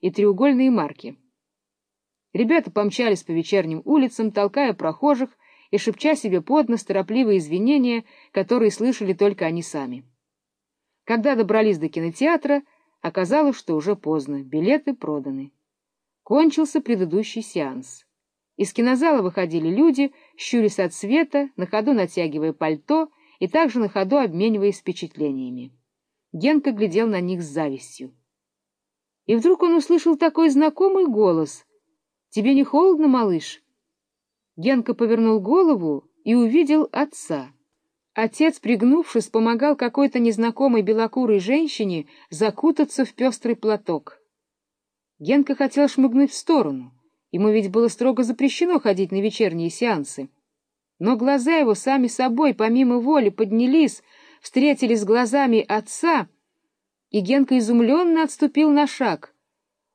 и треугольные марки. Ребята помчались по вечерним улицам, толкая прохожих и шепча себе под нос торопливые извинения, которые слышали только они сами. Когда добрались до кинотеатра, оказалось, что уже поздно, билеты проданы. Кончился предыдущий сеанс. Из кинозала выходили люди, щурясь от света, на ходу натягивая пальто и также на ходу обмениваясь впечатлениями. Генка глядел на них с завистью. И вдруг он услышал такой знакомый голос. — Тебе не холодно, малыш? Генка повернул голову и увидел отца. Отец, пригнувшись, помогал какой-то незнакомой белокурой женщине закутаться в пестрый платок. Генка хотел шмыгнуть в сторону. Ему ведь было строго запрещено ходить на вечерние сеансы. Но глаза его сами собой, помимо воли, поднялись, встретились с глазами отца, и Генка изумленно отступил на шаг.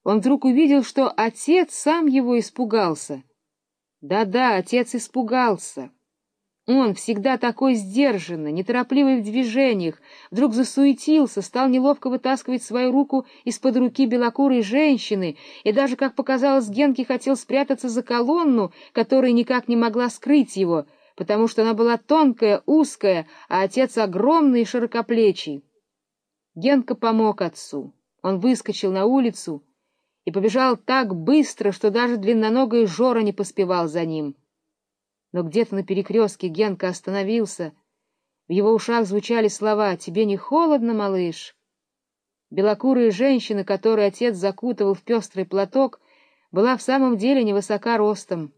Он вдруг увидел, что отец сам его испугался. Да-да, отец испугался. Он, всегда такой сдержанный, неторопливый в движениях, вдруг засуетился, стал неловко вытаскивать свою руку из-под руки белокурой женщины и даже, как показалось, Генке хотел спрятаться за колонну, которая никак не могла скрыть его, потому что она была тонкая, узкая, а отец огромный и широкоплечий. Генка помог отцу. Он выскочил на улицу и побежал так быстро, что даже длинноногая Жора не поспевал за ним — но где-то на перекрестке Генка остановился. В его ушах звучали слова «Тебе не холодно, малыш?» Белокурая женщина, которую отец закутывал в пестрый платок, была в самом деле невысока ростом.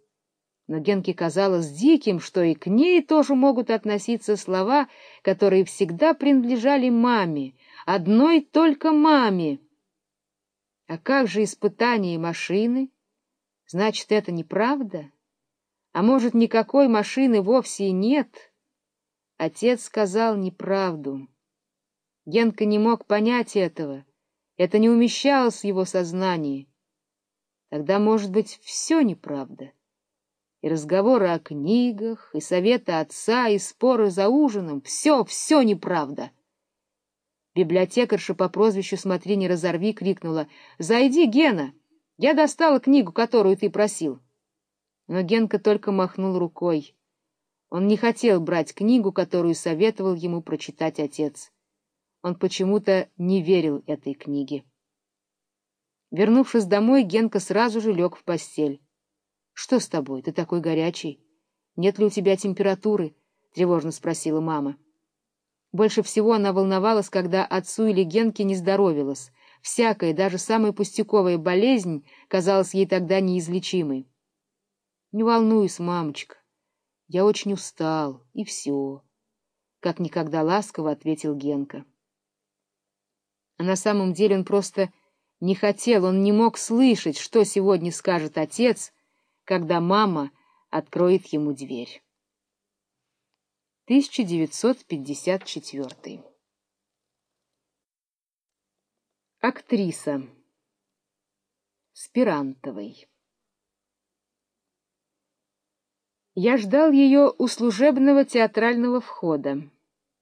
Но Генке казалось диким, что и к ней тоже могут относиться слова, которые всегда принадлежали маме, одной только маме. А как же испытание машины? Значит, это неправда? А может, никакой машины вовсе и нет? Отец сказал неправду. Генка не мог понять этого. Это не умещалось в его сознании. Тогда, может быть, все неправда. И разговоры о книгах, и советы отца, и споры за ужином — все, все неправда. Библиотекарша по прозвищу «Смотри, не разорви» крикнула «Зайди, Гена! Я достала книгу, которую ты просил». Но Генка только махнул рукой. Он не хотел брать книгу, которую советовал ему прочитать отец. Он почему-то не верил этой книге. Вернувшись домой, Генка сразу же лег в постель. — Что с тобой? Ты такой горячий. Нет ли у тебя температуры? — тревожно спросила мама. Больше всего она волновалась, когда отцу или Генке не здоровилась. Всякая, даже самая пустяковая болезнь казалась ей тогда неизлечимой. Не волнуйся, мамочка. Я очень устал, и все. Как никогда ласково ответил Генка. А на самом деле он просто не хотел, он не мог слышать, что сегодня скажет отец, когда мама откроет ему дверь. 1954 Актриса Спирантовой Я ждал ее у служебного театрального входа.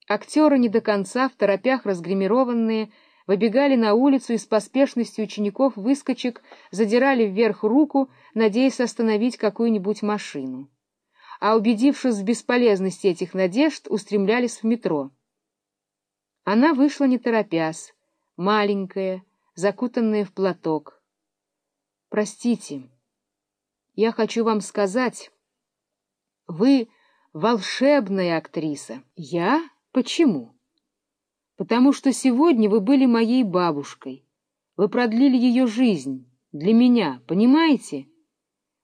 Актеры не до конца, в торопях разгримированные, выбегали на улицу и с поспешностью учеников-выскочек задирали вверх руку, надеясь остановить какую-нибудь машину. А убедившись в бесполезности этих надежд, устремлялись в метро. Она вышла не торопясь, маленькая, закутанная в платок. «Простите, я хочу вам сказать...» Вы волшебная актриса. Я? Почему? Потому что сегодня вы были моей бабушкой. Вы продлили ее жизнь. Для меня, понимаете?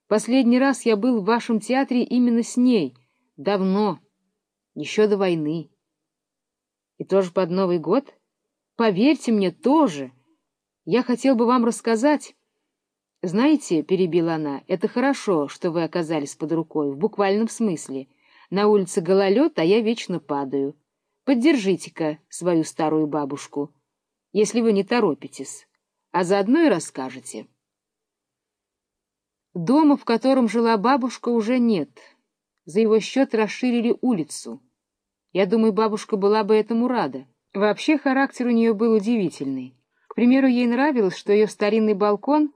Последний раз я был в вашем театре именно с ней. Давно. Еще до войны. И тоже под Новый год? Поверьте мне, тоже. Я хотел бы вам рассказать... «Знаете, — перебила она, — это хорошо, что вы оказались под рукой, в буквальном смысле. На улице гололед, а я вечно падаю. Поддержите-ка свою старую бабушку, если вы не торопитесь, а заодно и расскажете». Дома, в котором жила бабушка, уже нет. За его счет расширили улицу. Я думаю, бабушка была бы этому рада. Вообще характер у нее был удивительный. примеру, ей нравилось, что ее старинный балкон